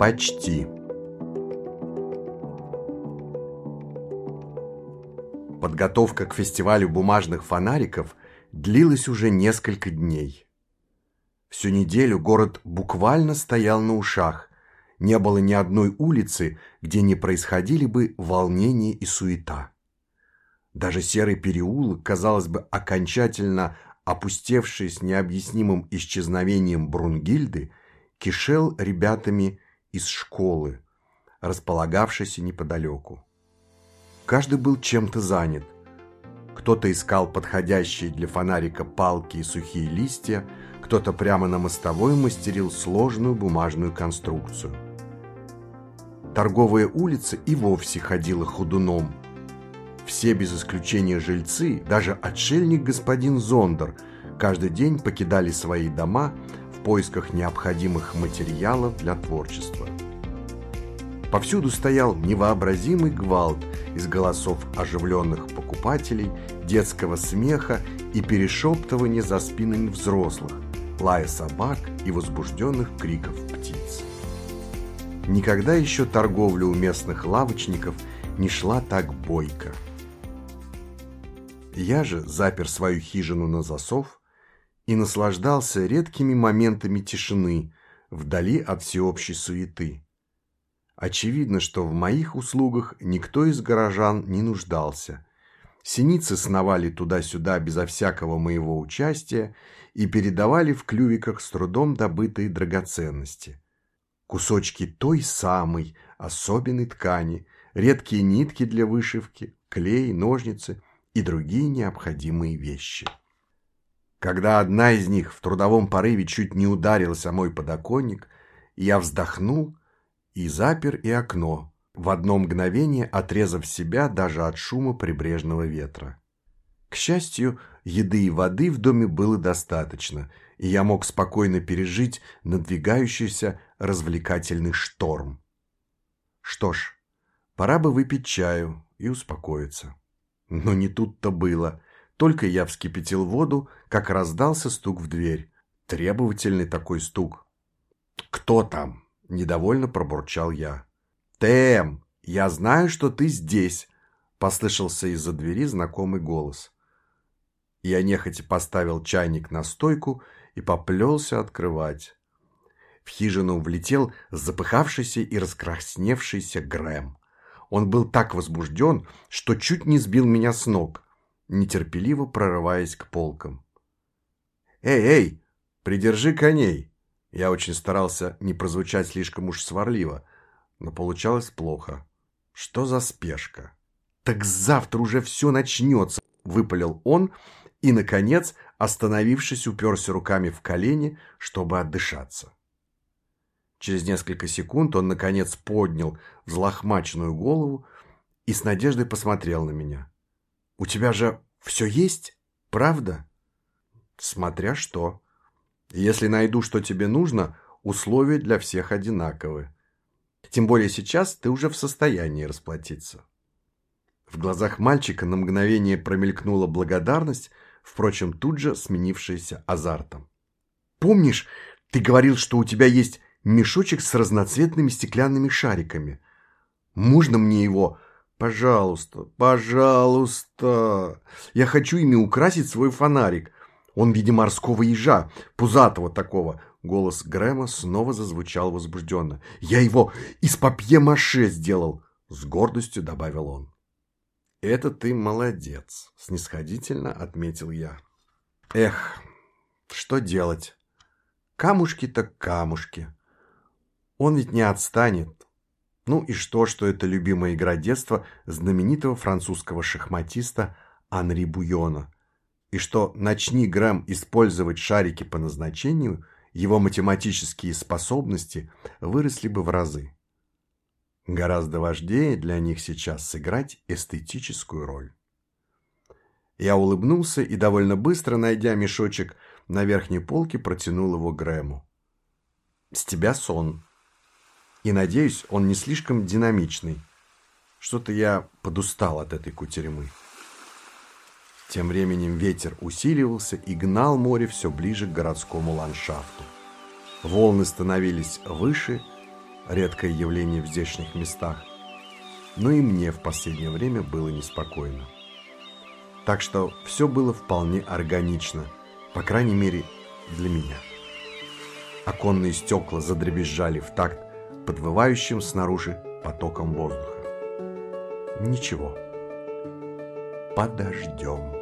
Почти. Подготовка к фестивалю бумажных фонариков длилась уже несколько дней. Всю неделю город буквально стоял на ушах. Не было ни одной улицы, где не происходили бы волнения и суета. Даже серый переулок, казалось бы, окончательно опустевший с необъяснимым исчезновением Брунгильды, кишел ребятами из школы, располагавшейся неподалеку. Каждый был чем-то занят. Кто-то искал подходящие для фонарика палки и сухие листья, кто-то прямо на мостовой мастерил сложную бумажную конструкцию. Торговая улица и вовсе ходила ходуном. Все без исключения жильцы, даже отшельник господин Зондер, каждый день покидали свои дома поисках необходимых материалов для творчества. Повсюду стоял невообразимый гвалт из голосов оживленных покупателей, детского смеха и перешептывания за спинами взрослых, лая собак и возбужденных криков птиц. Никогда еще торговля у местных лавочников не шла так бойко. Я же запер свою хижину на засов и наслаждался редкими моментами тишины вдали от всеобщей суеты. Очевидно, что в моих услугах никто из горожан не нуждался. Синицы сновали туда-сюда безо всякого моего участия и передавали в клювиках с трудом добытые драгоценности. Кусочки той самой особенной ткани, редкие нитки для вышивки, клей, ножницы и другие необходимые вещи. Когда одна из них в трудовом порыве чуть не ударилась о мой подоконник, я вздохнул и запер и окно, в одно мгновение отрезав себя даже от шума прибрежного ветра. К счастью, еды и воды в доме было достаточно, и я мог спокойно пережить надвигающийся развлекательный шторм. Что ж, пора бы выпить чаю и успокоиться. Но не тут-то было. Только я вскипятил воду, как раздался стук в дверь. Требовательный такой стук. «Кто там?» Недовольно пробурчал я. «Тэм, я знаю, что ты здесь!» Послышался из-за двери знакомый голос. Я нехотя поставил чайник на стойку и поплелся открывать. В хижину влетел запыхавшийся и раскрасневшийся Грэм. Он был так возбужден, что чуть не сбил меня с ног, нетерпеливо прорываясь к полкам. «Эй, эй, придержи коней!» Я очень старался не прозвучать слишком уж сварливо, но получалось плохо. Что за спешка? «Так завтра уже все начнется!» – выпалил он и, наконец, остановившись, уперся руками в колени, чтобы отдышаться. Через несколько секунд он, наконец, поднял взлохмаченную голову и с надеждой посмотрел на меня. «У тебя же все есть, правда?» «Смотря что», если найду, что тебе нужно, условия для всех одинаковы. Тем более сейчас ты уже в состоянии расплатиться. В глазах мальчика на мгновение промелькнула благодарность, впрочем, тут же сменившаяся азартом. «Помнишь, ты говорил, что у тебя есть мешочек с разноцветными стеклянными шариками? Можно мне его? Пожалуйста, пожалуйста! Я хочу ими украсить свой фонарик. Он в виде морского ежа, пузатого такого. Голос Грэма снова зазвучал возбужденно. «Я его из папье-маше сделал!» С гордостью добавил он. «Это ты молодец!» Снисходительно отметил я. «Эх, что делать? Камушки так камушки. Он ведь не отстанет. Ну и что, что это любимая игра детства знаменитого французского шахматиста Анри Буйона – и что начни Грэм использовать шарики по назначению, его математические способности выросли бы в разы. Гораздо важнее для них сейчас сыграть эстетическую роль. Я улыбнулся и довольно быстро, найдя мешочек на верхней полке, протянул его Грэму. «С тебя сон. И, надеюсь, он не слишком динамичный. Что-то я подустал от этой кутерьмы». Тем временем ветер усиливался и гнал море все ближе к городскому ландшафту. Волны становились выше, редкое явление в здешних местах, но и мне в последнее время было неспокойно. Так что все было вполне органично, по крайней мере для меня. Оконные стекла задребезжали в такт подвывающим снаружи потоком воздуха. Ничего. Подождем.